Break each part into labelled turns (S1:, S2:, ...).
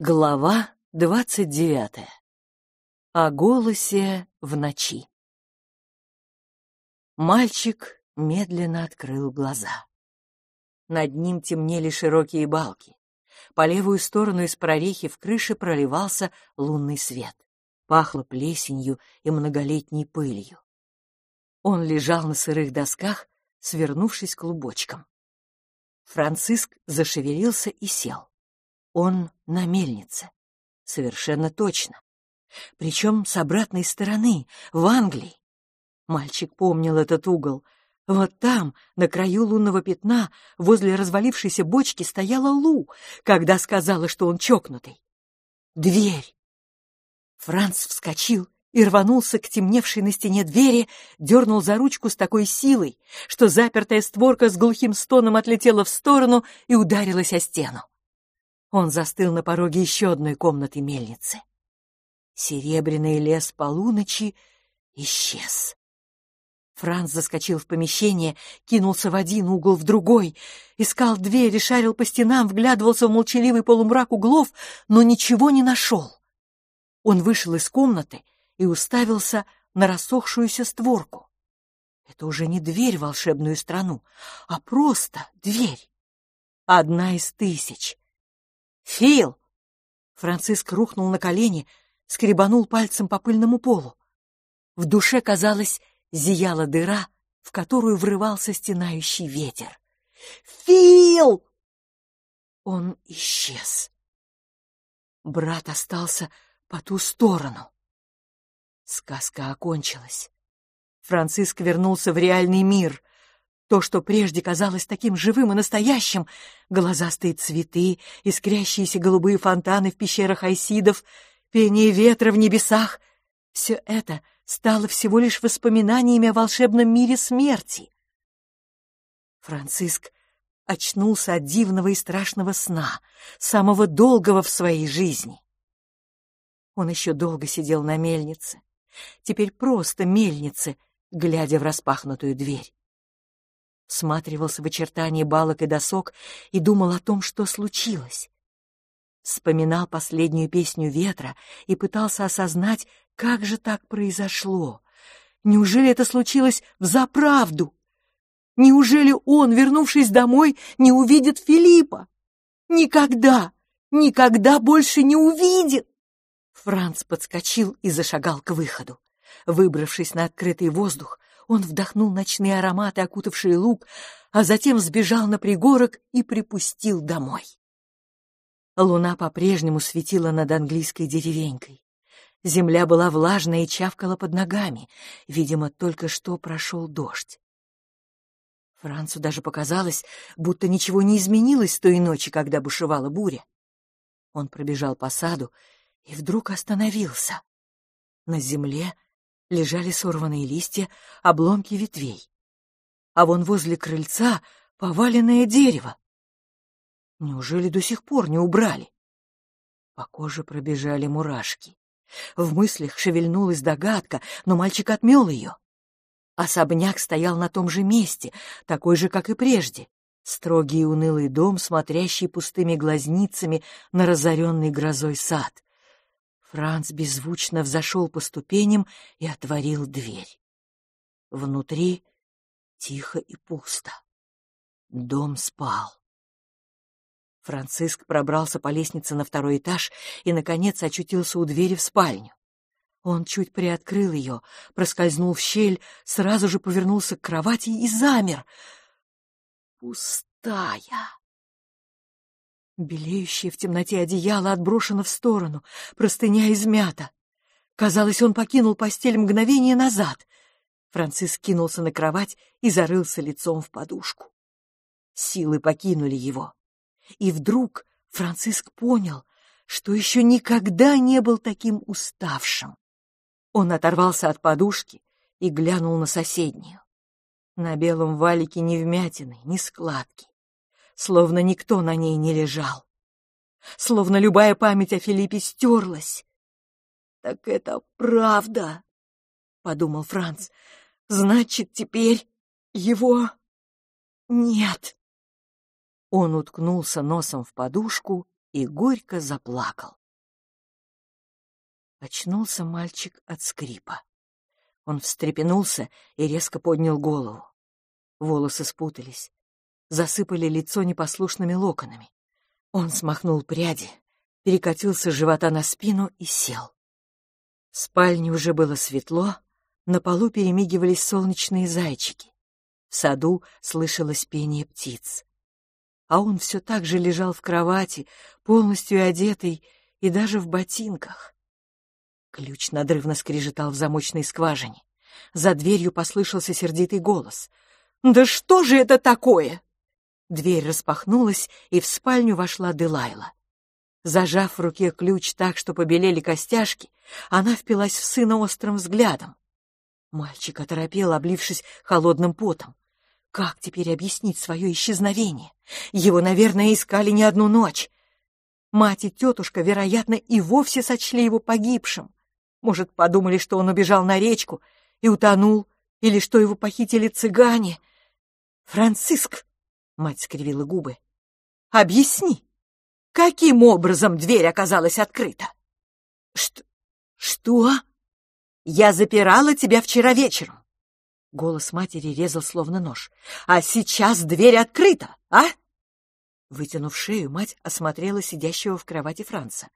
S1: Глава двадцать девятая. О голосе в ночи. Мальчик медленно открыл глаза. Над ним темнели широкие балки. По левую сторону из прорехи в крыше проливался лунный свет. Пахло плесенью и многолетней пылью. Он лежал на сырых досках, свернувшись клубочком. Франциск зашевелился и сел. Он на мельнице. Совершенно точно. Причем с обратной стороны, в Англии. Мальчик помнил этот угол. Вот там, на краю лунного пятна, возле развалившейся бочки, стояла Лу, когда сказала, что он чокнутый. Дверь. Франц вскочил и рванулся к темневшей на стене двери, дернул за ручку с такой силой, что запертая створка с глухим стоном отлетела в сторону и ударилась о стену. Он застыл на пороге еще одной комнаты мельницы. Серебряный лес полуночи исчез. Франц заскочил в помещение, кинулся в один угол, в другой, искал двери, шарил по стенам, вглядывался в молчаливый полумрак углов, но ничего не нашел. Он вышел из комнаты и уставился на рассохшуюся створку. Это уже не дверь в волшебную страну, а просто дверь. Одна из тысяч. «Фил!» Франциск рухнул на колени, скребанул пальцем по пыльному полу. В душе, казалось, зияла дыра, в которую врывался стенающий ветер. «Фил!» Он исчез. Брат остался по ту сторону. Сказка окончилась. Франциск вернулся в реальный мир. То, что прежде казалось таким живым и настоящим, глазастые цветы, искрящиеся голубые фонтаны в пещерах айсидов, пение ветра в небесах — все это стало всего лишь воспоминаниями о волшебном мире смерти. Франциск очнулся от дивного и страшного сна, самого долгого в своей жизни. Он еще долго сидел на мельнице, теперь просто мельнице, глядя в распахнутую дверь всматривался в очертания балок и досок и думал о том, что случилось. Вспоминал последнюю песню ветра и пытался осознать, как же так произошло. Неужели это случилось взаправду? Неужели он, вернувшись домой, не увидит Филиппа? Никогда, никогда больше не увидит! Франц подскочил и зашагал к выходу. Выбравшись на открытый воздух, он вдохнул ночные ароматы, окутавшие луг, а затем сбежал на пригорок и припустил домой. Луна по-прежнему светила над английской деревенькой. Земля была влажная и чавкала под ногами. Видимо, только что прошел дождь. Францу даже показалось, будто ничего не изменилось с той ночи, когда бушевала буря. Он пробежал по саду и вдруг остановился. На земле лежали сорванные листья, обломки ветвей. А вон возле крыльца поваленное дерево. Неужели до сих пор не убрали? По коже пробежали мурашки. В мыслях шевельнулась догадка, но мальчик отмел ее. Особняк стоял на том же месте, такой же, как и прежде. Строгий и унылый дом, смотрящий пустыми глазницами на разоренный грозой сад. Франц беззвучно взошел по ступеням и отворил дверь. Внутри тихо и пусто. Дом спал. Франциск пробрался по лестнице на второй этаж и, наконец, очутился у двери в спальню. Он чуть приоткрыл ее, проскользнул в щель, сразу же повернулся к кровати и замер. Пустая. Белеющее в темноте одеяло отброшено в сторону, простыня измята. Казалось, он покинул постель мгновение назад. Франциск кинулся на кровать и зарылся лицом в подушку. Силы покинули его. И вдруг Франциск понял, что еще никогда не был таким уставшим. Он оторвался от подушки и глянул на соседнюю. На белом валике ни вмятины, ни складки словно никто на ней не лежал. Словно любая память о Филиппе стерлась. «Так это правда», — подумал Франц. «Значит, теперь его нет». Он уткнулся носом в подушку и горько заплакал. Очнулся мальчик от скрипа. Он встрепенулся и резко поднял голову. Волосы спутались, засыпали лицо непослушными локонами. Он смахнул пряди, перекатился с живота на спину и сел. В спальне уже было светло, на полу перемигивались солнечные зайчики. В саду слышалось пение птиц. А он все так же лежал в кровати, полностью одетый и даже в ботинках. Ключ надрывно скрежетал в замочной скважине. За дверью послышался сердитый голос. «Да что же это такое?» Дверь распахнулась, и в спальню вошла Делайла. Зажав в руке ключ так, что побелели костяшки, она впилась в сына острым взглядом. Мальчик оторопел, облившись холодным потом. Как теперь объяснить свое исчезновение? Его, наверное, искали не одну ночь. Мать и тетушка, вероятно, и вовсе сочли его погибшим. Может, подумали, что он убежал на речку и утонул, или что его похитили цыгане. «Франциск!» — мать скривила губы. «Объясни, каким образом дверь оказалась открыта?» «Что? Что? Я запирала тебя вчера вечером. Голос матери резал словно нож. «А сейчас дверь открыта, а?» Вытянув шею, мать осмотрела сидящего в кровати Франца.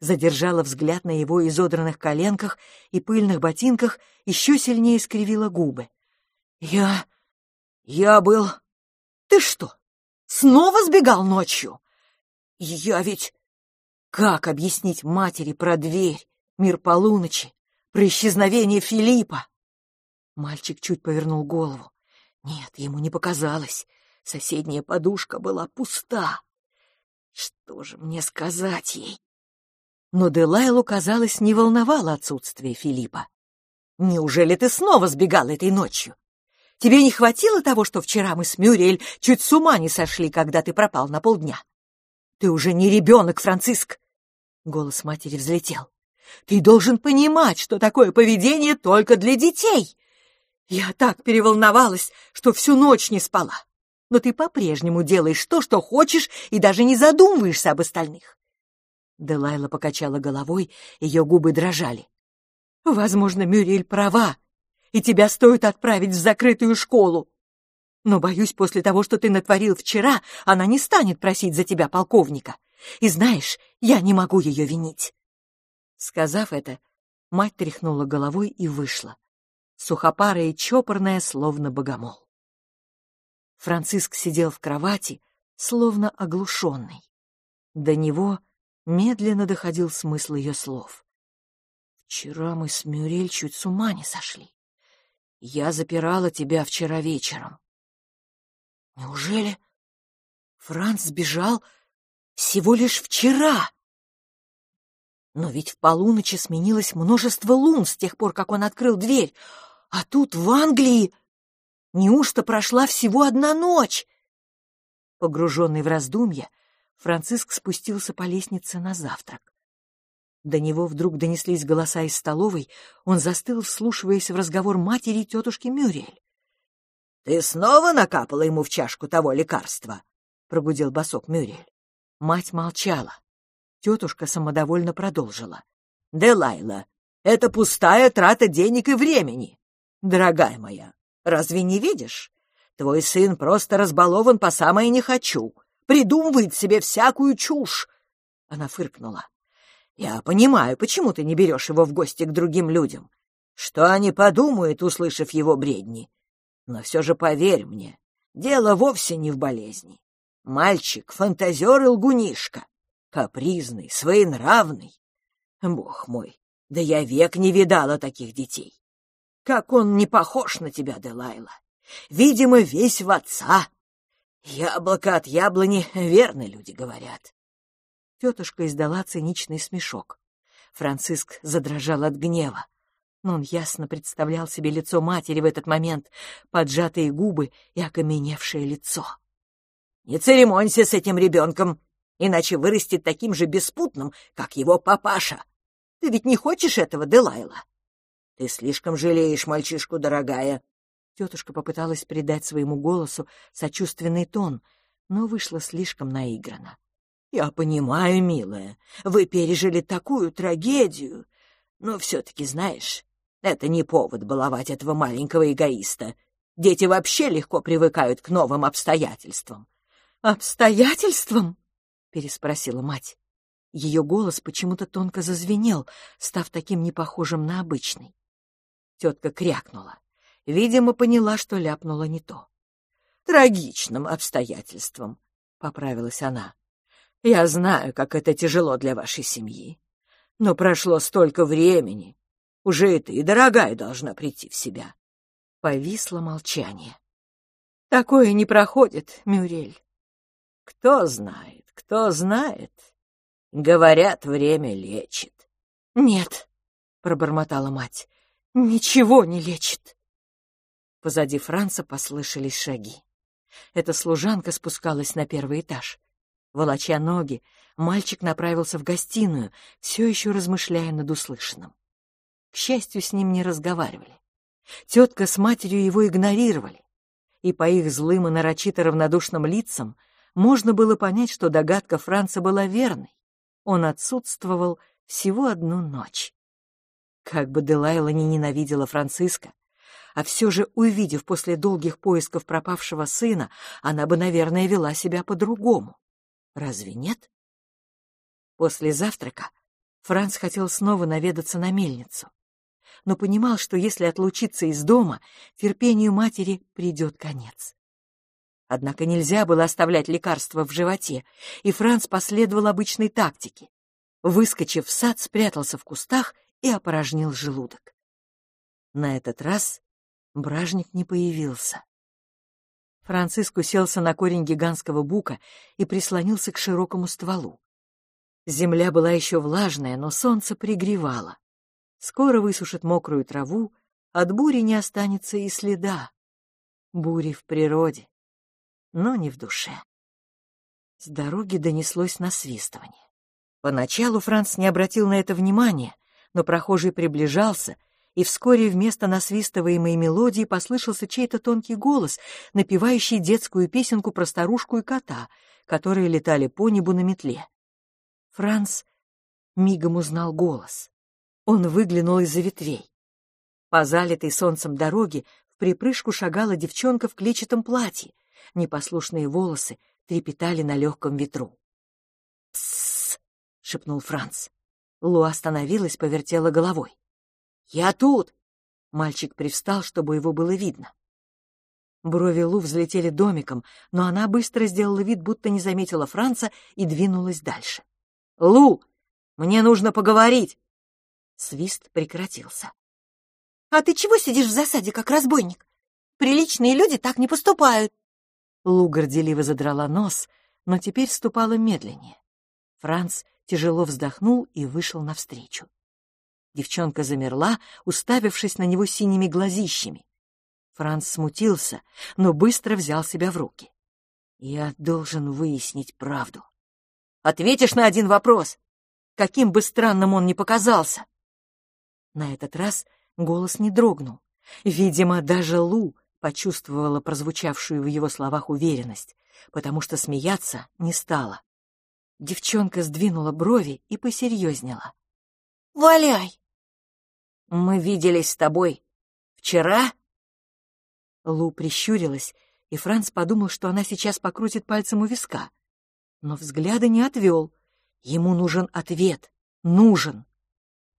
S1: Задержала взгляд на его изодранных коленках и пыльных ботинках, еще сильнее скривила губы. «Я... я был... Ты что, снова сбегал ночью? Я ведь... Как объяснить матери про дверь, мир полуночи, про исчезновение Филиппа?» Мальчик чуть повернул голову. Нет, ему не показалось. Соседняя подушка была пуста. Что же мне сказать ей? Но Делайлу, казалось, не волновало отсутствие Филиппа. «Неужели ты снова сбегал этой ночью? Тебе не хватило того, что вчера мы с Мюрель чуть с ума не сошли, когда ты пропал на полдня? Ты уже не ребенок, Франциск!» Голос матери взлетел. «Ты должен понимать, что такое поведение только для детей. Я так переволновалась, что всю ночь не спала. Но ты по-прежнему делаешь то, что хочешь, и даже не задумываешься об остальных. Делайла покачала головой, ее губы дрожали. «Возможно, Мюрель права, и тебя стоит отправить в закрытую школу. Но, боюсь, после того, что ты натворил вчера, она не станет просить за тебя полковника. И знаешь, я не могу ее винить». Сказав это, мать тряхнула головой и вышла, сухопарая и чопорная, словно богомол. Франциск сидел в кровати, словно оглушенный. До него медленно доходил смысл ее слов. «Вчера мы с Мюрель чуть с ума не сошли. Я запирала тебя вчера вечером». «Неужели Франц сбежал всего лишь вчера?» Но ведь в полуночи сменилось множество лун с тех пор, как он открыл дверь. А тут, в Англии, неужто прошла всего одна ночь? Погруженный в раздумья, Франциск спустился по лестнице на завтрак. До него вдруг донеслись голоса из столовой, он застыл, вслушиваясь в разговор матери и тетушки Мюриэль. — Ты снова накапала ему в чашку того лекарства? — пробудил босок Мюриэль. Мать молчала. Тетушка самодовольно продолжила. — Делайла, это пустая трата денег и времени. Дорогая моя, разве не видишь? Твой сын просто разбалован по самое не хочу придумывает себе всякую чушь. Она фыркнула. Я понимаю, почему ты не берешь его в гости к другим людям. Что они подумают, услышав его бредни? Но все же поверь мне, дело вовсе не в болезни. Мальчик — фантазер и лгунишка, капризный, своенравный. Бог мой, да я век не видала таких детей. Как он не похож на тебя, Делайла. Видимо, весь в отца, Яблоко от яблони, верно люди говорят. Тетушка издала циничный смешок. Франциск задрожал от гнева. Но он ясно представлял себе лицо матери в этот момент, поджатые губы и окаменевшее лицо. «Не церемонься с этим ребенком, иначе вырастет таким же беспутным, как его папаша. Ты ведь не хочешь этого, Делайла? Ты слишком жалеешь мальчишку, дорогая. Тетушка попыталась придать своему голосу сочувственный тон, но вышла слишком наигранно.
S2: Я понимаю, милая, вы пережили такую трагедию, но все-таки, знаешь, это не повод баловать этого маленького эгоиста. Дети вообще легко привыкают к новым обстоятельствам.
S1: «Обстоятельствам?» — переспросила мать. Ее голос почему-то тонко зазвенел, став таким непохожим на обычный. Тетка крякнула. Видимо, поняла, что ляпнула не то.
S2: «Трагичным обстоятельством», — поправилась она. «Я знаю, как это тяжело для вашей семьи. Но прошло столько времени. Уже и ты, дорогая, должна прийти в себя».
S1: Повисло молчание. «Такое не проходит, Мюрель».
S2: «Кто знает, кто знает. Говорят, время лечит».
S1: «Нет», — пробормотала мать, — «ничего не лечит». Позади Франца послышались шаги. Эта служанка спускалась на первый этаж. Волоча ноги, мальчик направился в гостиную, все еще размышляя над услышанным. К счастью, с ним не разговаривали. Тетка с матерью его игнорировали, и по их злым и нарочито равнодушным лицам можно было понять, что догадка Франца была верной. Он отсутствовал всего одну ночь. Как бы Делайла не ненавидела Франциска, а все же, увидев после долгих поисков пропавшего сына, она бы, наверное, вела себя по-другому. Разве нет? После завтрака Франц хотел снова наведаться на мельницу, но понимал, что если отлучиться из дома, терпению матери придет конец. Однако нельзя было оставлять лекарство в животе, и Франц последовал обычной тактике. Выскочив в сад, спрятался в кустах и опорожнил желудок. На этот раз бражник не появился. Франциск уселся на корень гигантского бука и прислонился к широкому стволу. Земля была еще влажная, но солнце пригревало. Скоро высушит мокрую траву, от бури не останется и следа. Бури в природе, но не в душе. С дороги донеслось насвистывание. Поначалу Франц не обратил на это внимания, но прохожий приближался — и вскоре вместо насвистываемой мелодии послышался чей-то тонкий голос, напевающий детскую песенку про старушку и кота, которые летали по небу на метле. Франц мигом узнал голос. Он выглянул из-за ветвей. По залитой солнцем дороге в припрыжку шагала девчонка в клетчатом платье. Непослушные волосы трепетали на легком ветру. «Тссс!» — шепнул Франц. Лу остановилась, повертела головой. «Я тут!» Мальчик привстал, чтобы его было видно. Брови Лу взлетели домиком, но она быстро сделала вид, будто не заметила Франца и двинулась дальше. «Лу, мне нужно поговорить!» Свист прекратился.
S3: «А ты чего сидишь в засаде, как разбойник? Приличные люди так не поступают!»
S1: Лу горделиво задрала нос, но теперь ступала медленнее. Франц тяжело вздохнул и вышел навстречу. Девчонка замерла, уставившись на него синими глазищами. Франц смутился, но быстро взял себя в руки. «Я должен выяснить правду. Ответишь на один вопрос, каким бы странным он ни показался!» На этот раз голос не дрогнул. Видимо, даже Лу почувствовала прозвучавшую в его словах уверенность, потому что смеяться не стала. Девчонка сдвинула брови и посерьезнела.
S3: «Валяй!»
S1: Мы виделись с тобой вчера?» Лу прищурилась, и Франц подумал, что она сейчас покрутит пальцем у виска. Но взгляда не отвел. Ему нужен ответ. Нужен.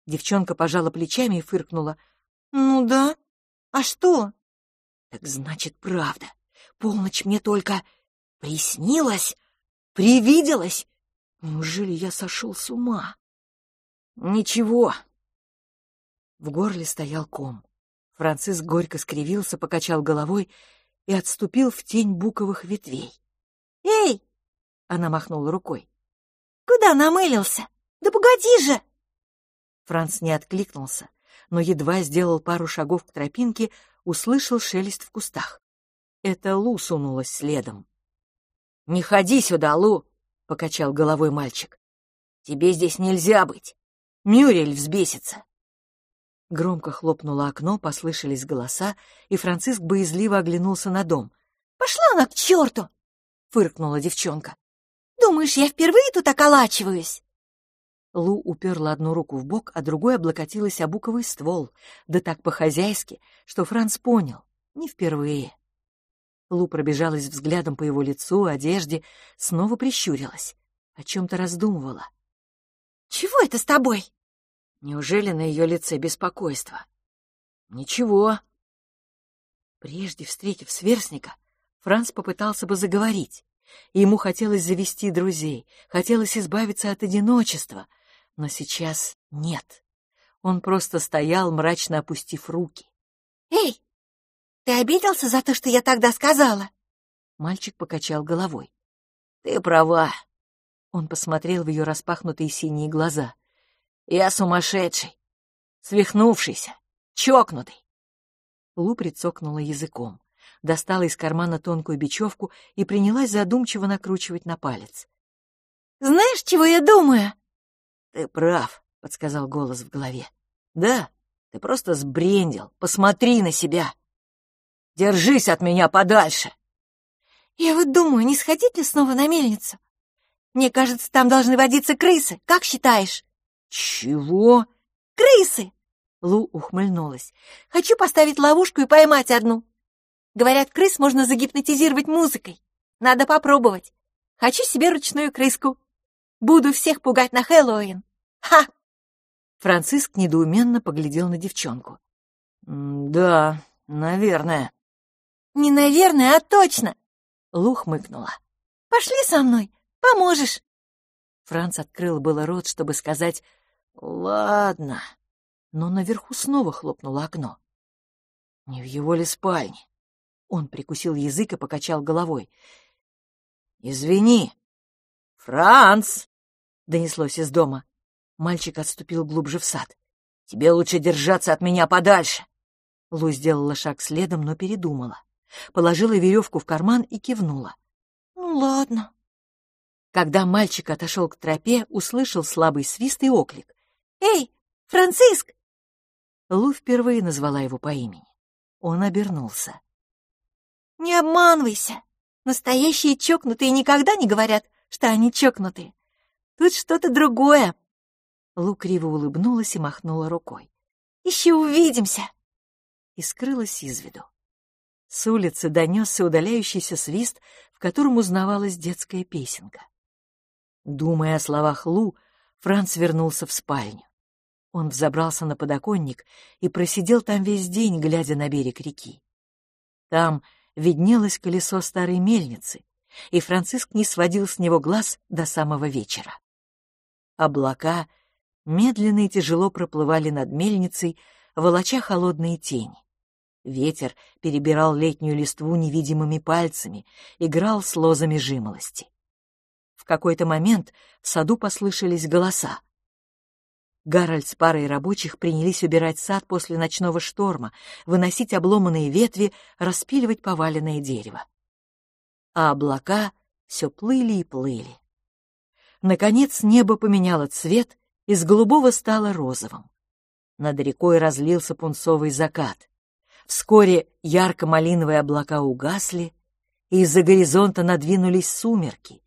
S1: Девчонка пожала плечами и фыркнула.
S3: «Ну да. А что?»
S1: «Так значит, правда. Полночь мне только приснилась, привиделась. Неужели я сошел с ума?» «Ничего, в горле стоял ком. Франциск горько скривился, покачал головой и отступил в тень буковых ветвей.
S3: «Эй!»
S1: — она махнула рукой.
S3: «Куда намылился? Да погоди же!»
S1: Франц не откликнулся, но едва сделал пару шагов к тропинке, услышал шелест в кустах. Это Лу сунулась следом. «Не ходи сюда, Лу!» — покачал головой мальчик. «Тебе здесь нельзя быть. Мюрель взбесится». Громко хлопнуло окно, послышались голоса, и Франциск боязливо оглянулся на дом.
S3: «Пошла она к черту!»
S1: — фыркнула девчонка.
S3: Думаешь, я впервые тут околачиваюсь?»
S1: Лу уперла одну руку в бок, а другой облокотилась о буковый ствол, да так по-хозяйски, что Франц понял — не впервые. Лу пробежалась взглядом по его лицу, одежде, снова прищурилась, о чем-то раздумывала.
S3: «Чего это с тобой?»
S1: Неужели на ее лице беспокойство? «Ничего». Прежде встретив сверстника, Франц попытался бы заговорить. Ему хотелось завести друзей, хотелось избавиться от одиночества, но сейчас нет. Он просто стоял, мрачно опустив руки.
S3: «Эй, ты обиделся за то, что я тогда сказала?»
S1: Мальчик покачал головой. «Ты права». Он посмотрел в ее распахнутые синие глаза. «Я сумасшедший, свихнувшийся, чокнутый». Лу прицокнула языком, достала из кармана тонкую бечевку и принялась задумчиво накручивать на палец.
S3: «Знаешь, чего я думаю?»
S1: «Ты прав», — подсказал голос в голове. «Да, ты просто сбрендил. Посмотри на себя!» Держись от меня подальше!»
S3: «Я вот думаю, не сходить ли снова на мельницу? Мне кажется, там должны водиться крысы. Как считаешь?»
S1: «Чего?»
S3: «Крысы!»
S1: Лу ухмыльнулась.
S3: «Хочу поставить ловушку и поймать одну. Говорят, крыс можно загипнотизировать музыкой. Надо попробовать. Хочу себе ручную крыску. Буду всех пугать на Хэллоуин. Ха!»
S1: Франциск недоуменно поглядел на девчонку. «Да, наверное».
S3: «Не наверное, а точно!»
S1: Лу хмыкнула.
S3: «Пошли со мной, поможешь!»
S1: Франц открыл было рот, чтобы сказать «Ладно», но наверху снова хлопнуло окно. Не в его ли спальне? Он прикусил язык и покачал головой. «Извини, Франц!» — донеслось из дома. Мальчик отступил глубже в сад. «Тебе лучше держаться от меня подальше!» Лу сделала шаг следом, но передумала положила веревку в карман и кивнула.
S3: «Ну, ладно».
S1: Когда мальчик отошел к тропе, услышал слабый свист и оклик.
S3: «Эй, Франциск!»
S1: Лу впервые назвала его по имени. Он обернулся.
S3: «Не обманывайся! Настоящие чокнутые никогда не говорят, что они чокнутые. Тут что-то другое!»
S1: Лу криво улыбнулась и махнула рукой.
S3: «Еще увидимся!»
S1: И скрылась из виду. С улицы донесся удаляющийся свист, в котором узнавалась детская песенка. Думая о словах Лу, Франц вернулся в спальню. Он взобрался на подоконник и просидел там весь день, глядя на берег реки. Там виднелось колесо старой мельницы, и Франциск не сводил с него глаз до самого вечера. Облака медленно и тяжело проплывали над мельницей, волоча холодные тени. Ветер перебирал летнюю листву невидимыми пальцами, играл с лозами жимолости. В какой-то момент в саду послышались голоса. Гарольд с парой рабочих принялись убирать сад после ночного шторма, выносить обломанные ветви, распиливать поваленное дерево. А облака все плыли и плыли. Наконец небо поменяло цвет, из голубого стало розовым. Над рекой разлился пунцовый закат. Вскоре ярко-малиновые облака угасли, и из-за горизонта надвинулись сумерки,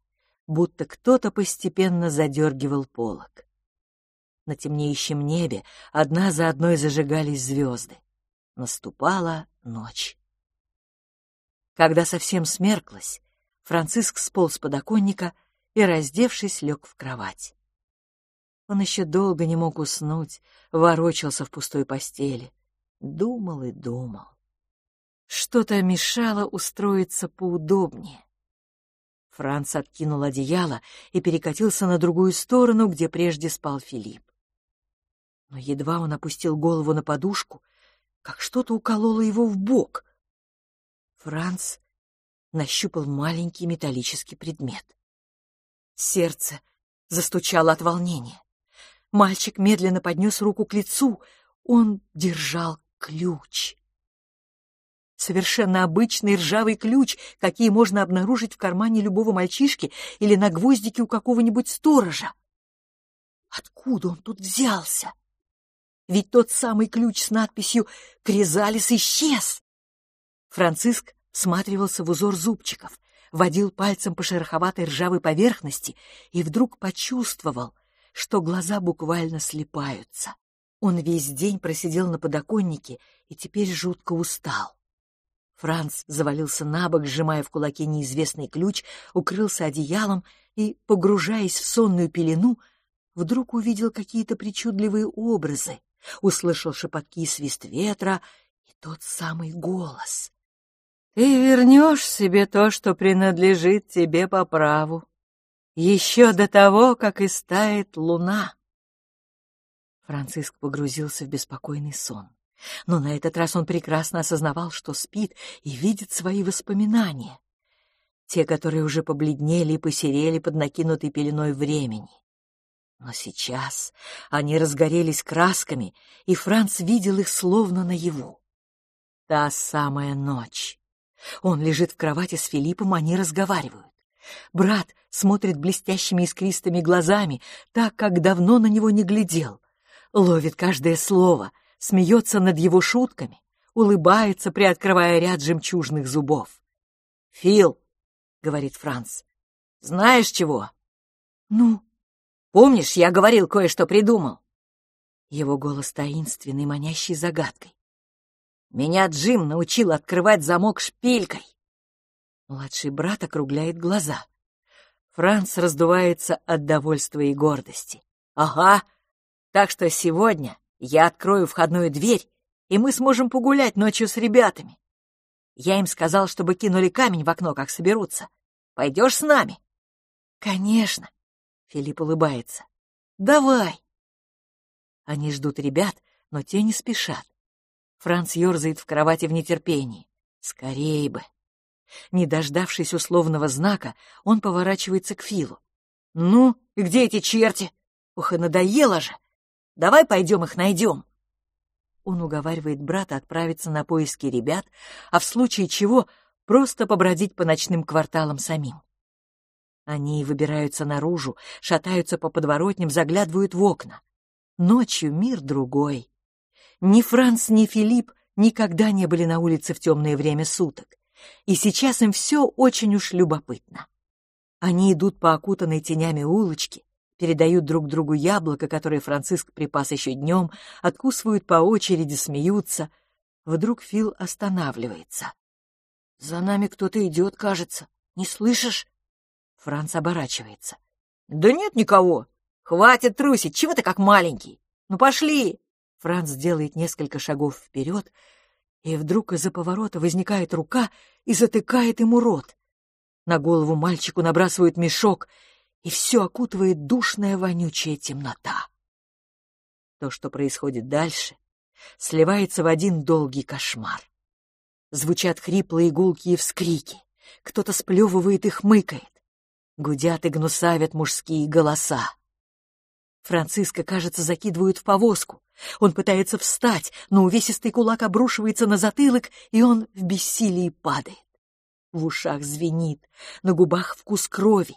S1: будто кто-то постепенно задергивал полог. На темнеющем небе одна за одной зажигались звезды. Наступала ночь. Когда совсем смерклась, Франциск сполз с подоконника и, раздевшись, лег в кровать. Он еще долго не мог уснуть, ворочался в пустой постели думал и думал. Что-то мешало устроиться поудобнее. Франц откинул одеяло и перекатился на другую сторону, где прежде спал Филипп. Но едва он опустил голову на подушку, как что-то укололо его в бок. Франц нащупал маленький металлический предмет. Сердце застучало от волнения. Мальчик медленно поднес руку к лицу. Он держал ключ. Совершенно обычный ржавый ключ, какие можно обнаружить в кармане любого мальчишки или на гвоздике у какого-нибудь сторожа. Откуда он тут взялся? Ведь тот самый ключ с надписью «Кризалис» исчез. Франциск всматривался в узор зубчиков, водил пальцем по шероховатой ржавой поверхности и вдруг почувствовал, что глаза буквально слепаются. Он весь день просидел на подоконнике и теперь жутко устал. Франц завалился на бок, сжимая в кулаке неизвестный ключ, укрылся одеялом и, погружаясь в сонную пелену, вдруг увидел какие-то причудливые образы, услышал шепотки и свист ветра и тот самый голос. «Ты вернешь себе то, что принадлежит тебе по праву, еще до того, как истает луна». Франциск погрузился в беспокойный сон. Но на этот раз он прекрасно осознавал, что спит и видит свои воспоминания. Те, которые уже побледнели и посерели под накинутой пеленой времени. Но сейчас они разгорелись красками, и Франц видел их словно наяву. Та самая ночь. Он лежит в кровати с Филиппом, они разговаривают. Брат смотрит блестящими искристыми глазами, так, как давно на него не глядел. Ловит каждое слово, смеется над его шутками, улыбается, приоткрывая ряд жемчужных зубов. «Фил», — говорит Франц, — «знаешь чего?» «Ну?» «Помнишь, я говорил, кое-что придумал?» Его голос таинственный, манящий загадкой. «Меня Джим научил открывать замок шпилькой!» Младший брат округляет глаза. Франц раздувается от довольства и гордости. «Ага, так что сегодня я открою входную дверь, и мы сможем погулять ночью с ребятами. Я им сказал, чтобы кинули камень в окно, как соберутся. Пойдешь с нами? Конечно. Филипп улыбается. Давай. Они ждут ребят, но те не спешат. Франц ерзает в кровати в нетерпении. Скорей бы. Не дождавшись условного знака, он поворачивается к Филу. «Ну, и где эти черти? Ох, и надоело же! Давай пойдем их найдем. Он уговаривает брата отправиться на поиски ребят, а в случае чего просто побродить по ночным кварталам самим. Они выбираются наружу, шатаются по подворотням, заглядывают в окна. Ночью мир другой. Ни Франц, ни Филипп никогда не были на улице в темное время суток, и сейчас им все очень уж любопытно. Они идут по окутанной тенями улочке, передают друг другу яблоко, которое Франциск припас еще днем, откусывают по очереди, смеются. Вдруг Фил останавливается. «За нами кто-то идет, кажется. Не слышишь?» Франц оборачивается. «Да нет никого. Хватит трусить, чего ты как маленький? Ну пошли!» Франц делает несколько шагов вперед, и вдруг из-за поворота возникает рука и затыкает ему рот. На голову мальчику набрасывают мешок — и все окутывает душная вонючая темнота. То, что происходит дальше, сливается в один долгий кошмар. Звучат хриплые гулкие вскрики, кто-то сплевывает и хмыкает. Гудят и гнусавят мужские голоса. Франциска, кажется, закидывают в повозку. Он пытается встать, но увесистый кулак обрушивается на затылок, и он в бессилии падает. В ушах звенит, на губах вкус крови.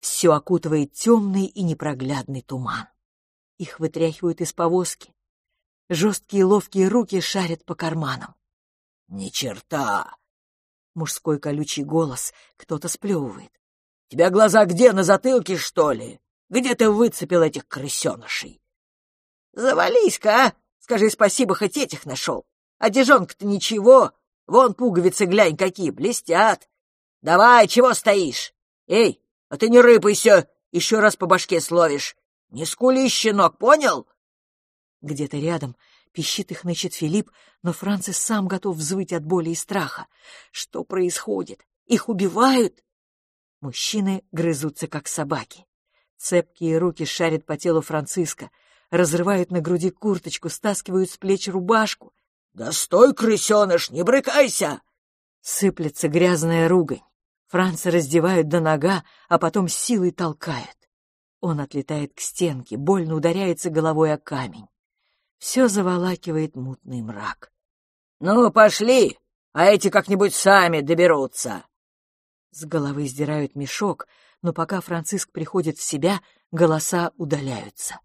S1: Все окутывает темный и непроглядный туман. Их вытряхивают из повозки. Жесткие ловкие руки шарят по карманам. «Ни черта!» Мужской колючий голос кто-то сплевывает. «Тебя глаза где, на затылке, что ли? Где ты выцепил этих крысенышей?» «Завались-ка, а! Скажи спасибо, хоть этих нашел. А дежонка-то ничего. Вон пуговицы, глянь, какие, блестят. Давай, чего стоишь? Эй, а ты не рыпайся, еще раз по башке словишь. Не скули, щенок, понял? Где-то рядом пищит и хнычет Филипп, но Францис сам готов взвыть от боли и страха. Что происходит? Их убивают? Мужчины грызутся, как собаки. Цепкие руки шарят по телу Франциска, разрывают на груди курточку, стаскивают с плеч рубашку. «Да стой, крысеныш, не брыкайся!» Сыплется грязная ругань. Франца раздевают до нога, а потом силой толкают. Он отлетает к стенке, больно ударяется головой о камень. Все заволакивает мутный мрак. «Ну, пошли, а эти как-нибудь сами доберутся!» С головы сдирают мешок, но пока Франциск приходит в себя, голоса удаляются.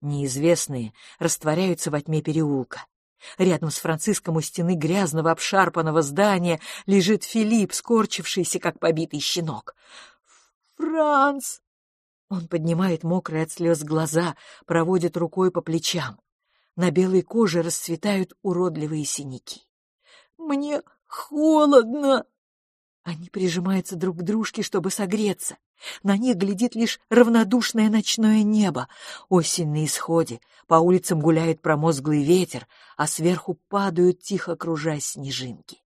S1: Неизвестные растворяются во тьме переулка. Рядом с Франциском у стены грязного обшарпанного здания лежит Филипп, скорчившийся, как побитый щенок. «Франц!» Он поднимает мокрые от слез глаза, проводит рукой по плечам. На белой коже расцветают уродливые синяки. «Мне холодно!» Они прижимаются друг к дружке, чтобы согреться. На них глядит лишь равнодушное ночное небо. Осень на исходе, по улицам гуляет промозглый ветер, а сверху падают, тихо кружась снежинки.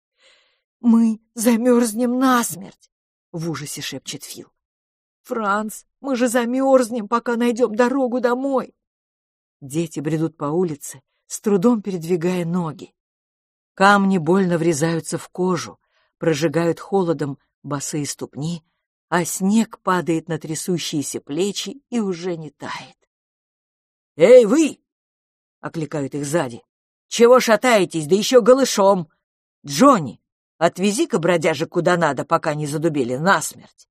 S1: «Мы замерзнем насмерть!» — в ужасе шепчет Фил. «Франц, мы же замерзнем, пока найдем дорогу домой!» Дети бредут по улице, с трудом передвигая ноги. Камни больно врезаются в кожу, прожигают холодом босые ступни, а снег падает на трясущиеся плечи и уже не тает. «Эй, вы!» — окликают их сзади. «Чего шатаетесь, да еще голышом? Джонни, отвези-ка бродяжек куда надо, пока не задубели насмерть!»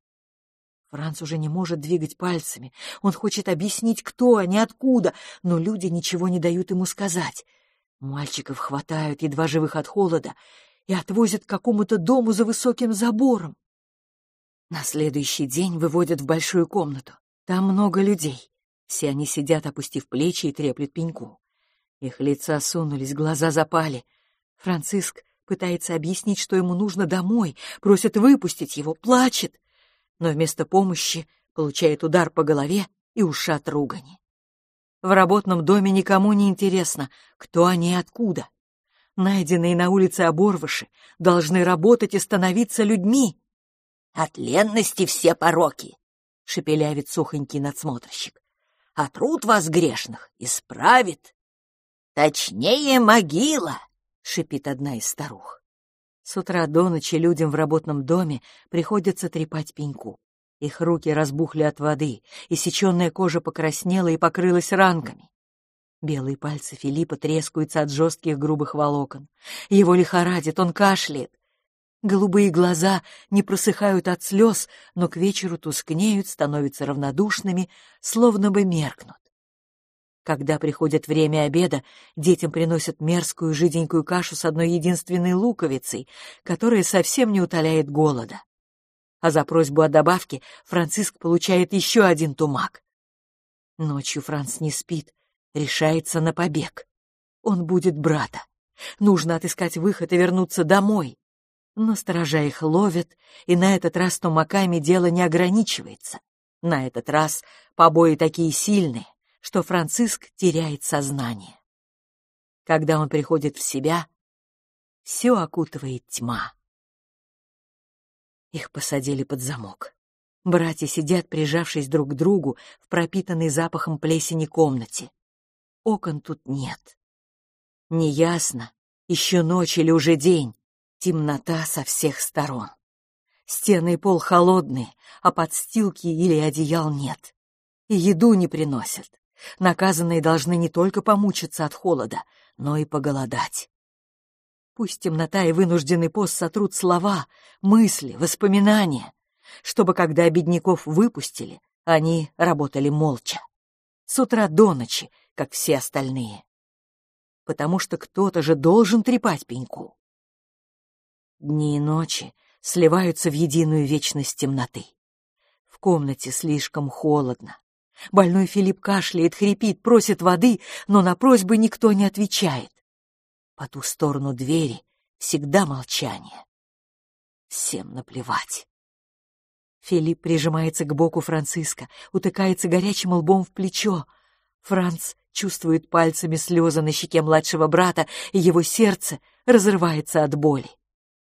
S1: Франц уже не может двигать пальцами. Он хочет объяснить, кто они, откуда, но люди ничего не дают ему сказать. Мальчиков хватают, едва живых от холода, и отвозят к какому-то дому за высоким забором. На следующий день выводят в большую комнату. Там много людей. Все они сидят, опустив плечи и треплют пеньку. Их лица сунулись, глаза запали. Франциск пытается объяснить, что ему нужно домой, просит выпустить его, плачет. Но вместо помощи получает удар по голове и ушат ругани. В работном доме никому не интересно, кто они и откуда. Найденные на улице оборвыши должны работать и становиться людьми. От ленности все пороки, — шепелявит сухонький надсмотрщик. А труд вас грешных исправит. Точнее, могила, — шипит одна из старух. С утра до ночи людям в работном доме приходится трепать пеньку. Их руки разбухли от воды, и сеченная кожа покраснела и покрылась ранками. Белые пальцы Филиппа трескаются от жестких грубых волокон. Его лихорадит, он кашляет. Голубые глаза не просыхают от слез, но к вечеру тускнеют, становятся равнодушными, словно бы меркнут. Когда приходит время обеда, детям приносят мерзкую жиденькую кашу с одной единственной луковицей, которая совсем не утоляет голода. А за просьбу о добавке Франциск получает еще один тумак. Ночью Франц не спит, решается на побег. Он будет брата. Нужно отыскать выход и вернуться домой. Но сторожа их ловят, и на этот раз тумаками дело не ограничивается. На этот раз побои такие сильные, что Франциск теряет сознание. Когда он приходит в себя, все окутывает тьма. Их посадили под замок. Братья сидят, прижавшись друг к другу в пропитанной запахом плесени комнате. Окон тут нет. Неясно, еще ночь или уже день. Темнота со всех сторон. Стены и пол холодные, а подстилки или одеял нет. И еду не приносят. Наказанные должны не только помучиться от холода, но и поголодать. Пусть темнота и вынужденный пост сотрут слова, мысли, воспоминания, чтобы, когда бедняков выпустили, они работали молча. С утра до ночи, как все остальные. Потому что кто-то же должен трепать пеньку. Дни и ночи сливаются в единую вечность темноты. В комнате слишком холодно. Больной Филипп кашляет, хрипит, просит воды, но на просьбы никто не отвечает. По ту сторону двери всегда молчание. Всем наплевать. Филипп прижимается к боку Франциска, утыкается горячим лбом в плечо. Франц чувствует пальцами слезы на щеке младшего брата, и его сердце разрывается от боли.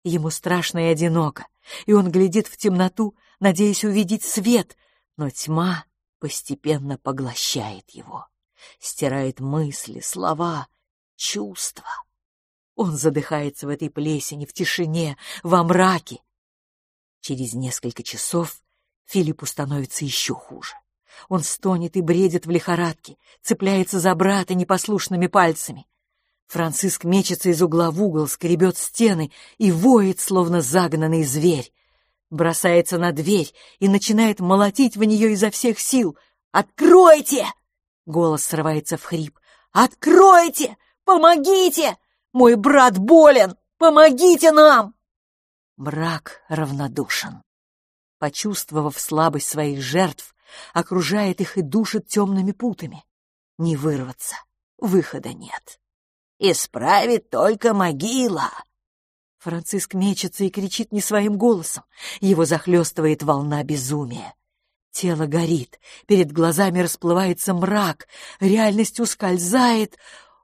S1: Ему страшно и одиноко, и он глядит в темноту, надеясь увидеть свет, но тьма постепенно поглощает его, стирает мысли, слова, чувства. Он задыхается в этой плесени, в тишине, во мраке. Через несколько часов Филиппу становится еще хуже. Он стонет и бредит в лихорадке, цепляется за брата непослушными пальцами. Франциск мечется из угла в угол, скребет стены и воет, словно загнанный зверь. Бросается на дверь и начинает молотить в нее изо всех сил. «Откройте!» Голос срывается в хрип. «Откройте!
S3: Помогите! Мой брат болен! Помогите нам!»
S1: Мрак равнодушен. Почувствовав слабость своих жертв, окружает их и душит темными путами. Не вырваться, выхода нет. Исправит только могила. Франциск мечется и кричит не своим голосом. Его захлестывает волна безумия. Тело горит, перед глазами расплывается мрак, реальность ускользает,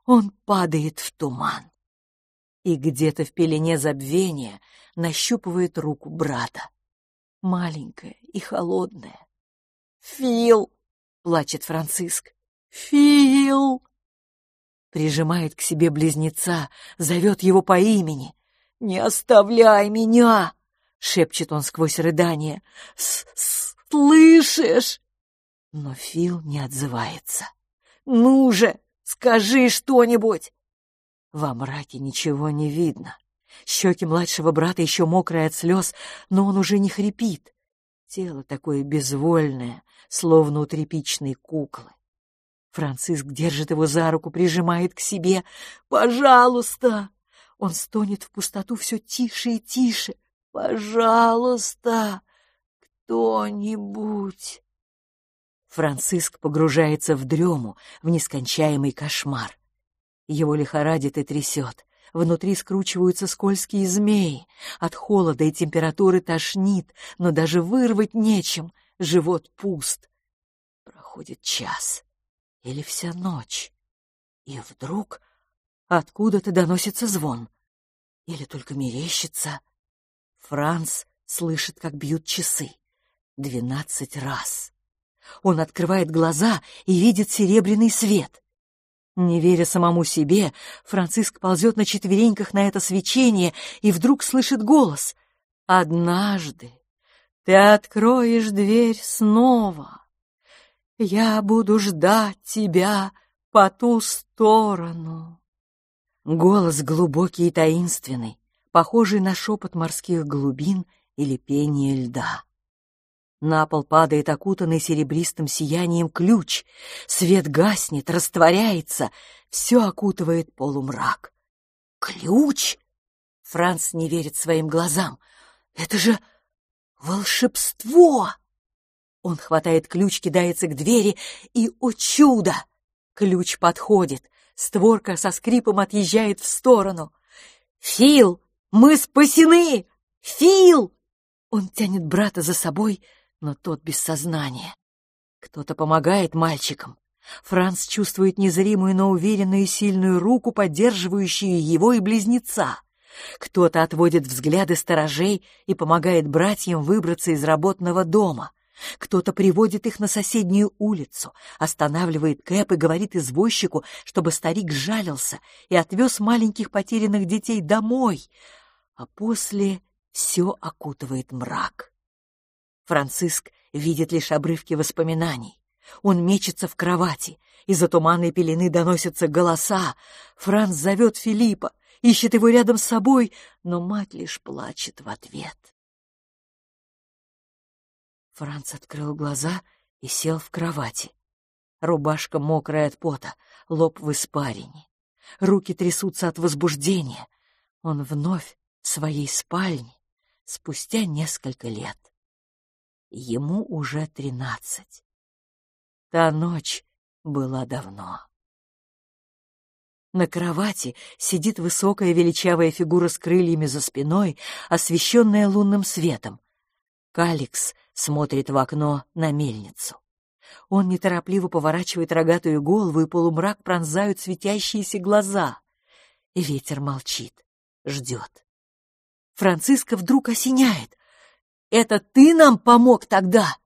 S1: он падает в туман. И где-то в пелене забвения нащупывает руку брата. Маленькая и холодная. «Фил!» — плачет Франциск. «Фил!» Прижимает к себе близнеца, зовет его по имени. «Не оставляй меня!» — шепчет он сквозь рыдание. «С -с «Слышишь?» Но Фил не отзывается. «Ну же, скажи что-нибудь!» Во мраке ничего не видно. Щеки младшего брата еще мокрые от слез, но он уже не хрипит. Тело такое безвольное, словно у тряпичной куклы. Франциск держит его за руку, прижимает к себе. «Пожалуйста!» Он стонет в пустоту все тише и тише. «Пожалуйста! Кто-нибудь!» Франциск погружается в дрему, в нескончаемый кошмар. Его лихорадит и трясет. Внутри скручиваются скользкие змеи. От холода и температуры тошнит, но даже вырвать нечем. Живот пуст. Проходит час или вся ночь. И вдруг откуда-то доносится звон. Или только мерещится. Франц слышит, как бьют часы. Двенадцать раз. Он открывает глаза и видит серебряный свет. Не веря самому себе, Франциск ползет на четвереньках на это свечение и вдруг слышит голос. «Однажды ты откроешь дверь снова. Я буду ждать тебя по ту сторону». Голос глубокий и таинственный, похожий на шепот морских глубин или пение льда. На пол падает окутанный серебристым сиянием ключ. Свет гаснет, растворяется, все окутывает полумрак. Ключ? Франц не верит своим глазам. Это же волшебство! Он хватает ключ, кидается к двери, и, о чудо! Ключ подходит, створка со скрипом отъезжает в сторону. «Фил, мы спасены! Фил!» Он тянет брата за собой, — но тот без сознания. Кто-то помогает мальчикам. Франц чувствует незримую, но уверенную и сильную руку, поддерживающую его и близнеца. Кто-то отводит взгляды сторожей и помогает братьям выбраться из работного дома. Кто-то приводит их на соседнюю улицу, останавливает Кэп и говорит извозчику, чтобы старик жалился и отвез маленьких потерянных детей домой, а после все окутывает мрак. Франциск видит лишь обрывки воспоминаний. Он мечется в кровати. Из-за туманной пелены доносятся голоса. Франц зовет Филиппа, ищет его рядом с собой, но мать лишь плачет в ответ. Франц открыл глаза и сел в кровати. Рубашка мокрая от пота, лоб в испарине. Руки трясутся от возбуждения. Он вновь в своей спальне спустя несколько лет. Ему уже тринадцать. Та ночь была давно. На кровати сидит высокая величавая фигура с крыльями за спиной, освещенная лунным светом. Каликс смотрит в окно на мельницу. Он неторопливо поворачивает рогатую голову, и полумрак пронзают светящиеся глаза. Ветер молчит, ждет. Франциска вдруг осеняет. Это ты нам помог тогда?»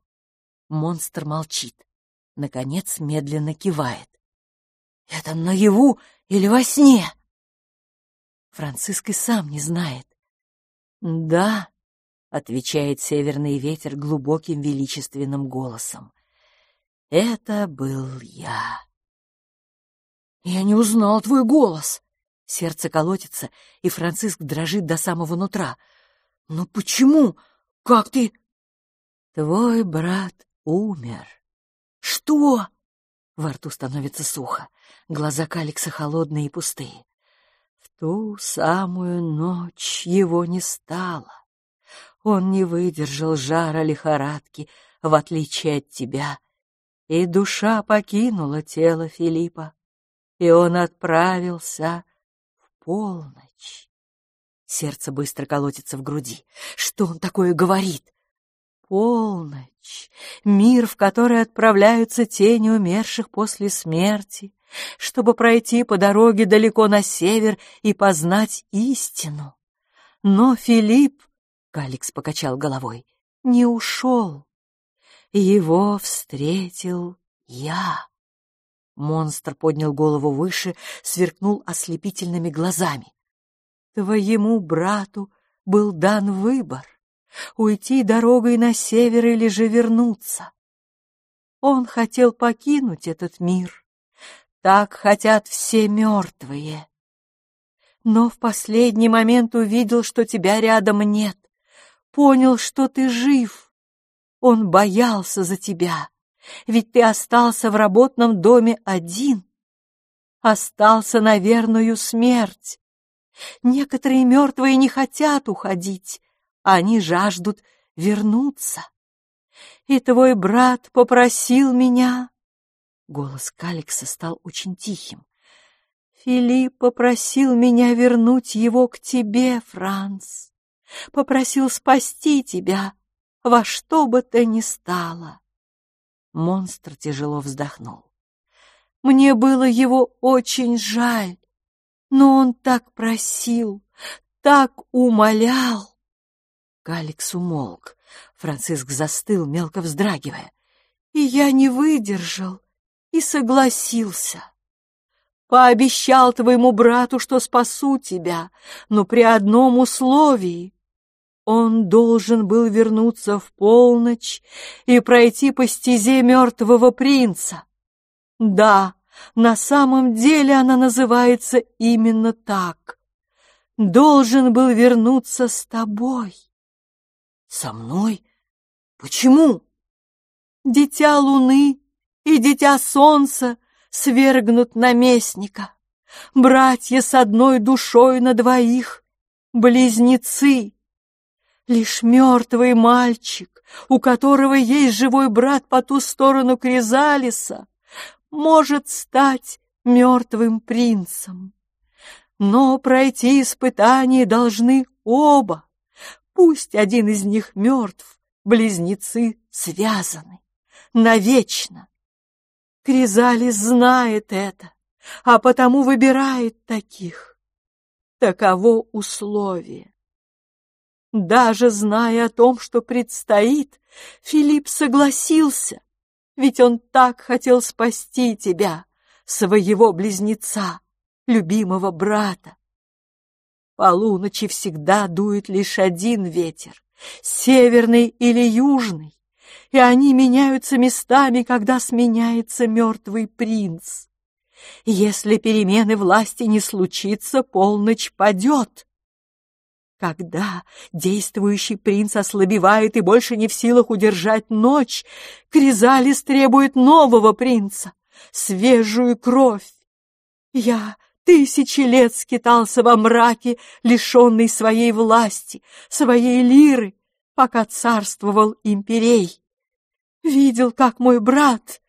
S1: Монстр молчит. Наконец медленно кивает. «Это наяву или во сне?» Франциск и сам не знает. «Да», — отвечает северный ветер глубоким величественным голосом. «Это был я». «Я не узнал твой голос!» Сердце колотится, и Франциск дрожит до самого нутра. «Но почему? Как ты? Твой брат умер. Что? Во рту становится сухо, глаза Каликса холодные и пустые. В ту самую ночь его не стало. Он не выдержал жара лихорадки, в отличие от тебя, и душа покинула тело Филиппа, и он отправился в полночь. Сердце быстро колотится в груди. Что он такое говорит? Полночь, мир, в который отправляются тени умерших после смерти, чтобы пройти по дороге далеко на север и познать истину. Но Филипп, — Каликс покачал головой, — не ушел. Его встретил я. Монстр поднял голову выше, сверкнул ослепительными глазами. Твоему брату был дан выбор — уйти дорогой на север или же вернуться. Он хотел покинуть этот мир. Так хотят все мертвые. Но в последний момент увидел, что тебя рядом нет. Понял, что ты жив. Он боялся за тебя, ведь ты остался в работном доме один. Остался на верную смерть. Некоторые мертвые не хотят уходить, они жаждут вернуться. И твой брат попросил меня... Голос Каликса стал очень тихим. Филипп попросил меня вернуть его к тебе, Франц. Попросил спасти тебя во что бы то ни стало. Монстр тяжело вздохнул. Мне было его очень жаль, но он так просил, так умолял. Каликс умолк. Франциск застыл, мелко вздрагивая. И я не выдержал и согласился. Пообещал твоему брату, что спасу тебя, но при одном условии. Он должен был вернуться в полночь и пройти по стезе мертвого принца. Да, на самом деле она называется именно так. Должен был вернуться с тобой. Со мной? Почему? Дитя луны и дитя солнца свергнут наместника. Братья с одной душой на двоих, близнецы. Лишь мертвый мальчик, у которого есть живой брат по ту сторону Кризалиса, может стать мертвым принцем. Но пройти испытание должны оба. Пусть один из них мертв, близнецы связаны навечно. Кризалис знает это, а потому выбирает таких. Таково условие. Даже зная о том, что предстоит, Филипп согласился, ведь он так хотел спасти тебя, своего близнеца, любимого брата. Полуночи всегда дует лишь один ветер, северный или южный, и они меняются местами, когда сменяется мертвый принц. Если перемены власти не случится, полночь падет. Когда действующий принц ослабевает и больше не в силах удержать ночь, Кризалис требует нового принца, свежую кровь. Я Тысячи лет скитался во мраке, лишенный своей власти, своей лиры, пока царствовал имперей. Видел, как мой брат...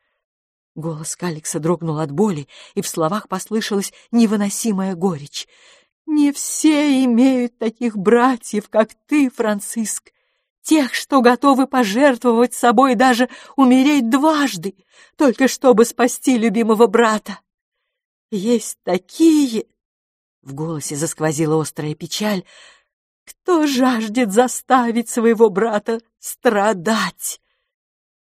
S1: Голос Каликса дрогнул от боли, и в словах послышалась невыносимая горечь. «Не все имеют таких братьев, как ты, Франциск, тех, что готовы пожертвовать собой даже умереть дважды, только чтобы спасти любимого брата. Есть такие...» В голосе засквозила острая печаль. «Кто жаждет заставить своего брата страдать?»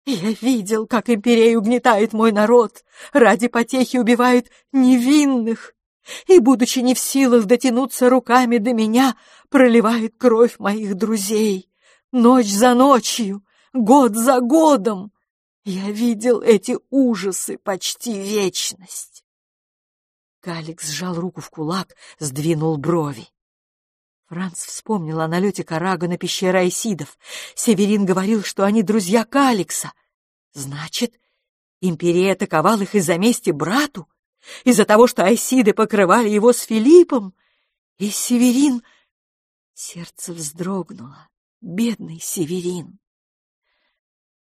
S1: Я видел, как империя угнетает мой народ, ради потехи убивает невинных, и, будучи не в силах дотянуться руками до меня, проливает кровь моих друзей, ночь за ночью, год за годом. Я видел эти ужасы почти вечность. Каликс сжал руку в кулак, сдвинул брови. Франц вспомнил о налете Карага на пещеру Айсидов. Северин говорил, что они друзья Каликса. Значит, Империя атаковал их из-за мести брату, из-за того, что Айсиды покрывали его с Филиппом, и Северин... Сердце вздрогнуло. Бедный Северин.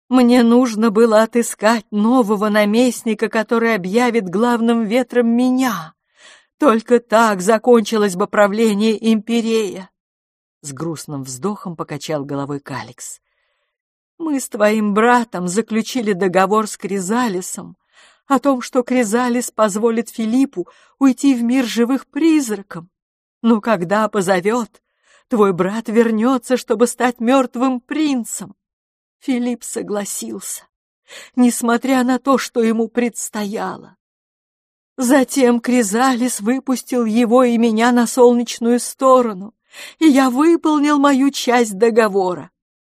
S1: Мне нужно было отыскать нового наместника, который объявит главным ветром меня. Только так закончилось бы правление империя. С грустным вздохом покачал головой Каликс. Мы с твоим братом заключили договор с Кризалисом о том, что Кризалис позволит Филиппу уйти в мир живых призраком. Но когда позовет, твой брат вернется, чтобы стать мертвым принцем. Филипп согласился, несмотря на то, что ему предстояло. Затем Кризалис выпустил его и меня на солнечную сторону, и я выполнил мою часть договора.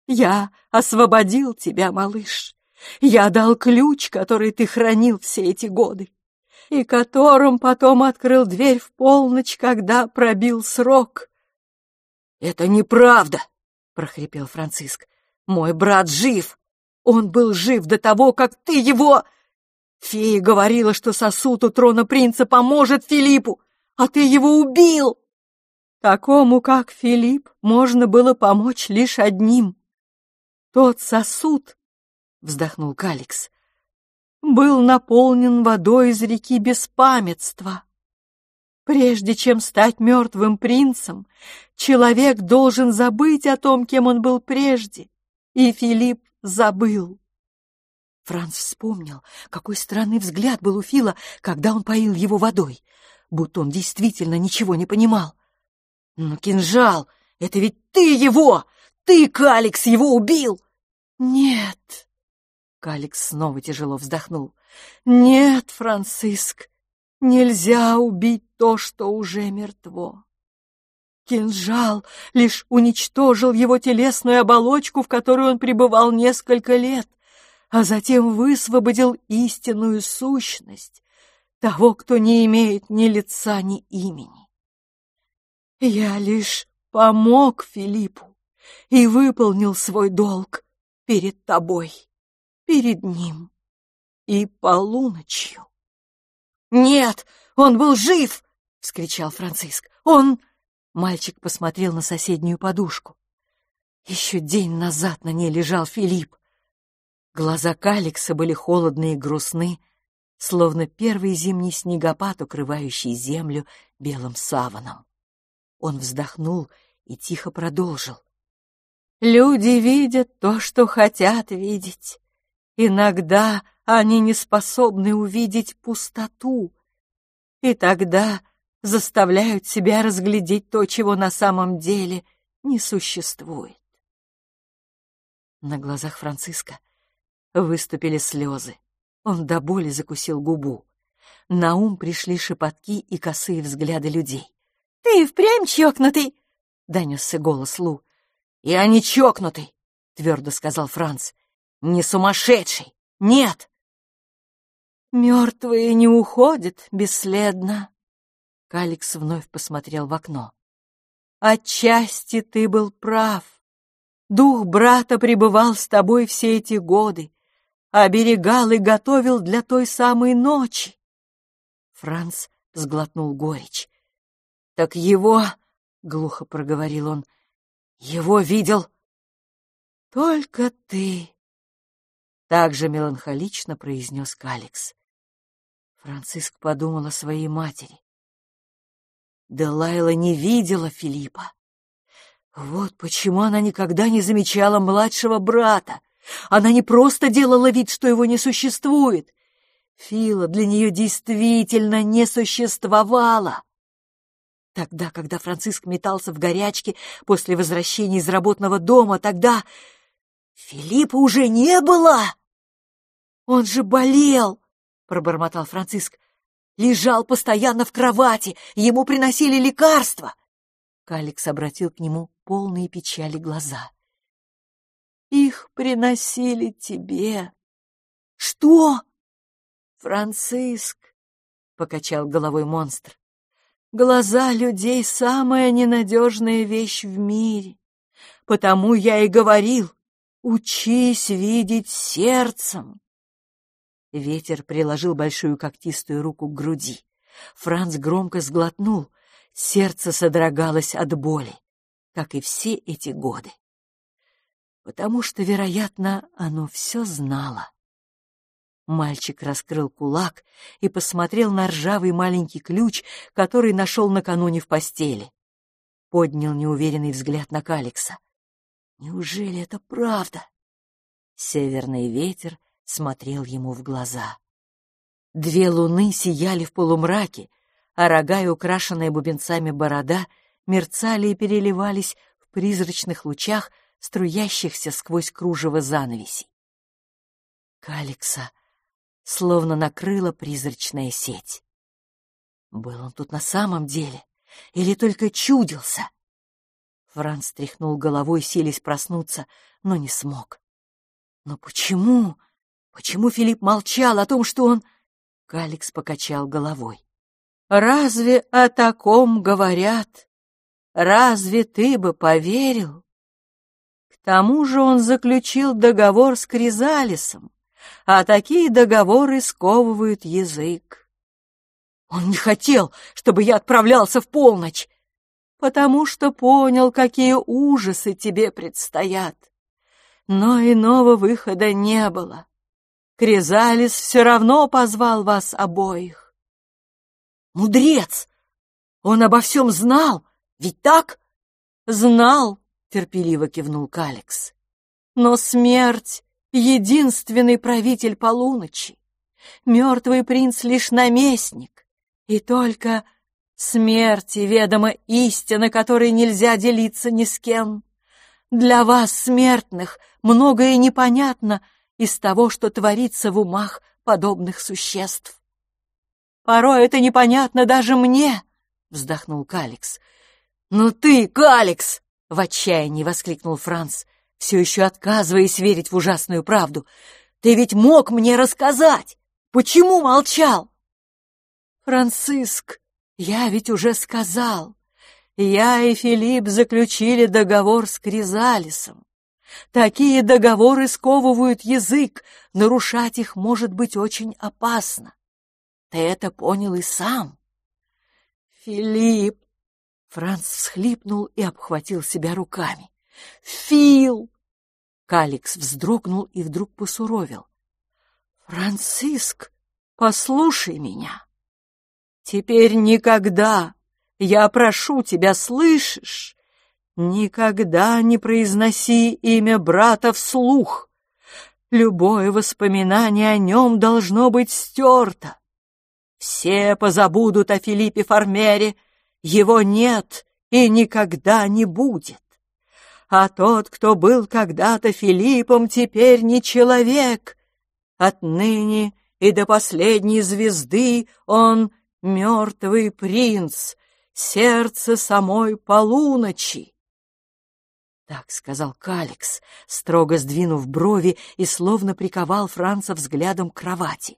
S1: Я освободил тебя, малыш. Я дал ключ, который ты хранил все эти годы, и которым потом открыл дверь в полночь, когда пробил срок. — Это неправда, — прохрипел Франциск. — Мой брат жив. Он был жив до того, как ты его... Фея говорила, что сосуд у трона принца поможет Филиппу, а ты его убил. Такому, как Филипп, можно было помочь лишь одним. Тот сосуд, — вздохнул Каликс, — был наполнен водой из реки беспамятства. Прежде чем стать мертвым принцем, человек должен забыть о том, кем он был прежде, и Филипп забыл. Франц вспомнил, какой странный взгляд был у Фила, когда он поил его водой, будто он действительно ничего не понимал. «Но кинжал! Это ведь ты его! Ты, Каликс, его убил!» «Нет!» Каликс снова тяжело вздохнул. «Нет, Франциск, нельзя убить то, что уже мертво. Кинжал лишь уничтожил его телесную оболочку, в которой он пребывал несколько лет, а затем высвободил истинную сущность того, кто не имеет ни лица, ни имени. Я лишь помог Филиппу и выполнил свой долг перед тобой, перед ним и полуночью. «Нет, он был жив!» — вскричал Франциск. «Он...» — мальчик посмотрел на соседнюю подушку. Еще день назад на ней лежал Филипп. Глаза Каликса были холодные и грустны, словно первый зимний снегопад, укрывающий землю белым саваном. Он вздохнул и тихо продолжил. «Люди видят то, что хотят видеть. Иногда они не способны увидеть пустоту, и тогда заставляют себя разглядеть то, чего на самом деле не существует». На глазах Франциска Выступили слезы. Он до боли закусил губу. На ум пришли шепотки и косые взгляды людей. «Ты впрямь чокнутый!» — донесся голос Лу. «Я не чокнутый!» — твердо сказал Франц. «Не сумасшедший! Нет!» «Мертвые не уходят бесследно!» Каликс вновь посмотрел в окно. «Отчасти ты был прав. Дух брата пребывал с тобой все эти годы, оберегал и готовил для той самой ночи. Франц сглотнул горечь. — Так его, — глухо проговорил он, — его видел только ты. Так же меланхолично произнес Каликс. Франциск подумал о своей матери. Да Лайла не видела Филиппа. Вот почему она никогда не замечала младшего брата. Она не просто делала вид, что его не существует. Фила для нее действительно не существовала. Тогда, когда Франциск метался в горячке после возвращения из работного дома, тогда Филиппа уже не было. Он же болел, пробормотал Франциск. Лежал постоянно в кровати, ему приносили лекарства. Каликс обратил к нему полные печали глаза. Их приносили тебе. Что? Франциск, покачал головой монстр. Глаза людей — самая ненадежная вещь в мире. Потому я и говорил, учись видеть сердцем. Ветер приложил большую когтистую руку к груди. Франц громко сглотнул. Сердце содрогалось от боли, как и все эти годы. Потому что, вероятно, оно все знало. Мальчик раскрыл кулак и посмотрел на ржавый маленький ключ, который нашел накануне в постели. Поднял неуверенный взгляд на Каликса. Неужели это правда? Северный ветер смотрел ему в глаза. Две луны сияли в полумраке, а рога и украшенная бубенцами борода мерцали и переливались в призрачных лучах, струящихся сквозь кружево занавесей. Каликса словно накрыла призрачная сеть. Был он тут на самом деле или только чудился? Франц тряхнул головой, силясь проснуться, но не смог. Но почему? Почему Филипп молчал о том, что он... Каликс покачал головой. «Разве о таком говорят? Разве ты бы поверил?» Тому же он заключил договор с Кризалисом, а такие договоры сковывают язык. Он не хотел, чтобы я отправлялся в полночь, потому что понял, какие ужасы тебе предстоят. Но иного выхода не было. Кризалис все равно позвал вас обоих. Мудрец! Он обо всем знал, ведь так? Знал, терпеливо кивнул Каликс. Но смерть единственный правитель полуночи. Мертвый принц лишь наместник, и только смерти ведома истина, которой нельзя делиться ни с кем. Для вас, смертных, многое непонятно из того, что творится в умах подобных существ. Порой это непонятно даже мне, — вздохнул Каликс. «Ну ты, Каликс!» — в отчаянии воскликнул Франц все еще отказываясь верить в ужасную правду. «Ты ведь мог мне рассказать! Почему молчал?» «Франциск, я ведь уже сказал. Я и Филипп заключили договор с Кризалисом. Такие договоры сковывают язык, нарушать их может быть очень опасно. Ты это понял и сам. Филипп! Франц всхлипнул и обхватил себя руками. Фил! Каликс вздрогнул и вдруг посуровил. «Франциск, послушай меня. Теперь никогда, я прошу тебя, слышишь, никогда не произноси имя брата вслух. Любое воспоминание о нем должно быть стерто. Все позабудут о Филиппе Фармере, его нет и никогда не будет а тот, кто был когда-то Филиппом, теперь не человек. Отныне и до последней звезды он мертвый принц, сердце самой полуночи. Так сказал Каликс, строго сдвинув брови и словно приковал Франца взглядом к кровати.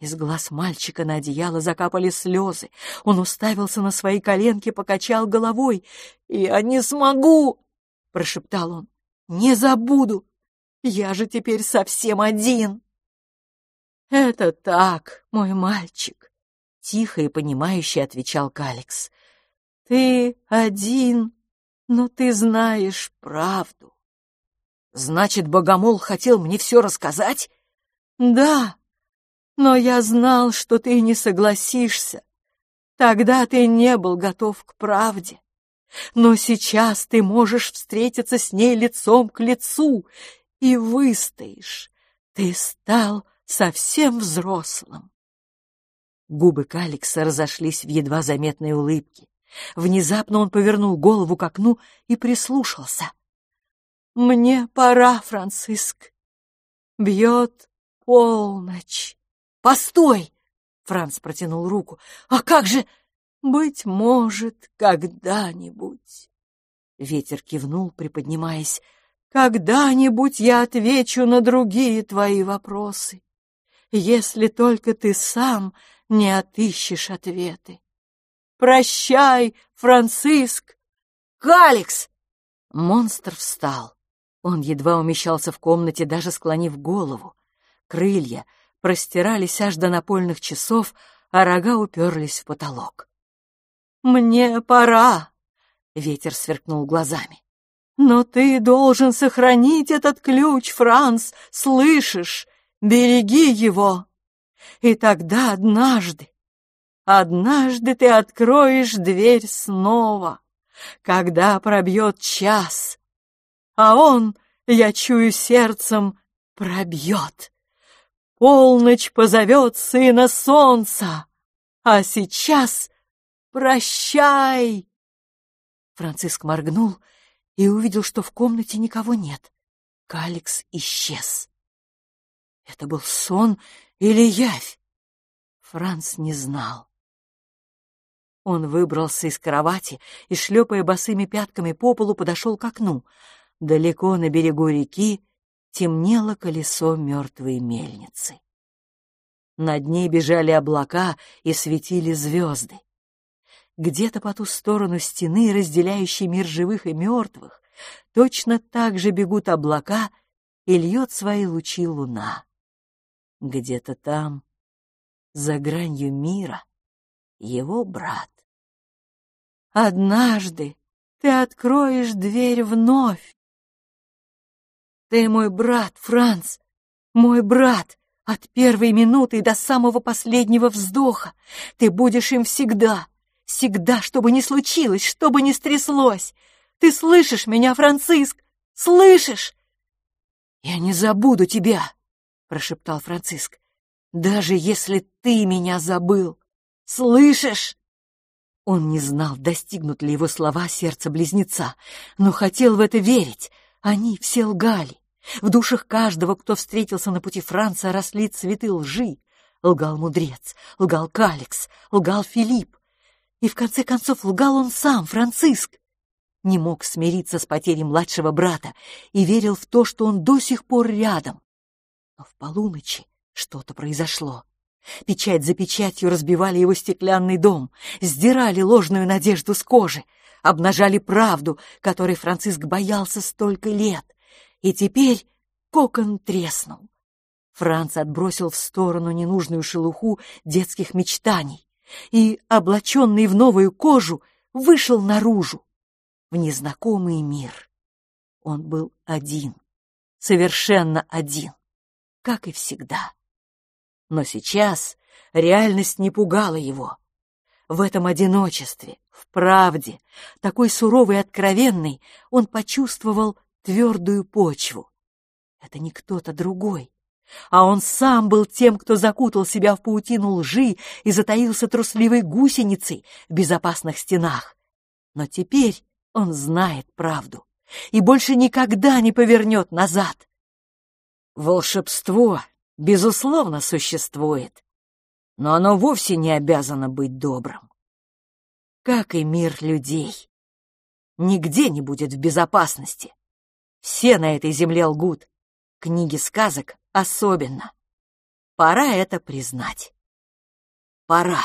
S1: Из глаз мальчика на одеяло закапали слезы. Он уставился на свои коленки, покачал головой. «Я не смогу!» — прошептал он. «Не забуду! Я же теперь совсем один!» «Это так, мой мальчик!» — тихо и понимающе отвечал Каликс. «Ты один, но ты знаешь правду». «Значит, Богомол хотел мне все рассказать?» «Да, но я знал, что ты не согласишься. Тогда ты не был готов к правде. Но сейчас ты можешь встретиться с ней лицом к лицу и выстоишь. Ты стал совсем взрослым. Губы Каликса разошлись в едва заметной улыбке. Внезапно он повернул голову к окну и прислушался. «Мне пора, Франциск. Бьет полночь». «Постой!» — Франц протянул руку. «А как же...» Быть может, когда-нибудь. Ветер кивнул, приподнимаясь. Когда-нибудь я отвечу на другие твои вопросы, если только ты сам не отыщешь ответы. Прощай, Франциск! Каликс! Монстр встал. Он едва умещался в комнате, даже склонив голову. Крылья, простирались аж до напольных часов, а рога уперлись в потолок. «Мне пора!» — ветер сверкнул глазами. «Но ты должен сохранить этот ключ, Франц, слышишь? Береги его! И тогда однажды, однажды ты откроешь дверь снова, когда пробьет час, а он, я чую сердцем, пробьет. Полночь позовет сына солнца, а сейчас прощай!» Франциск моргнул и увидел, что в комнате никого нет. Каликс исчез. Это был сон или явь? Франц не знал. Он выбрался из кровати и, шлепая босыми пятками по полу, подошел к окну. Далеко на берегу реки темнело колесо мертвой мельницы. Над ней бежали облака и светили звезды. Где-то по ту сторону стены, разделяющей мир живых и мертвых, точно так же бегут облака и льет свои лучи луна. Где-то там, за гранью мира, его брат. Однажды ты откроешь дверь вновь. Ты мой брат, Франц, мой брат, от первой минуты до самого последнего вздоха. Ты будешь им всегда, всегда, что бы ни случилось, что бы ни стряслось. Ты слышишь меня, Франциск? Слышишь? Я не забуду тебя, прошептал Франциск. Даже если ты меня забыл. Слышишь? Он не знал, достигнут ли его слова сердца близнеца, но хотел в это верить. Они все лгали. В душах каждого, кто встретился на пути Франца, росли цветы лжи. Лгал мудрец, лгал Каликс, лгал Филипп. И в конце концов лгал он сам, Франциск. Не мог смириться с потерей младшего брата и верил в то, что он до сих пор рядом. Но в полуночи что-то произошло. Печать за печатью разбивали его стеклянный дом, сдирали ложную надежду с кожи, обнажали правду, которой Франциск боялся столько лет — и теперь кокон треснул. Франц отбросил в сторону ненужную шелуху детских мечтаний и, облаченный в новую кожу, вышел наружу, в незнакомый мир. Он был один, совершенно один, как и всегда. Но сейчас реальность не пугала его. В этом одиночестве, в правде, такой суровой и откровенной, он почувствовал твердую почву. Это не кто-то другой, а он сам был тем, кто закутал себя в паутину лжи и затаился трусливой гусеницей в безопасных стенах. Но теперь он знает правду и больше никогда не повернет назад. Волшебство, безусловно, существует, но оно вовсе не обязано быть добрым. Как и мир людей. Нигде не будет в безопасности. Все на этой земле лгут. Книги сказок особенно. Пора это признать. Пора.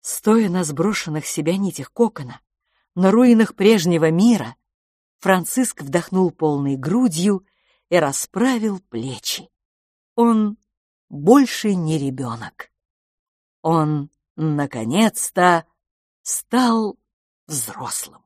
S1: Стоя на сброшенных себя нитях кокона, на руинах прежнего мира, Франциск вдохнул полной грудью и расправил плечи. Он больше не ребенок. Он, наконец-то, стал взрослым.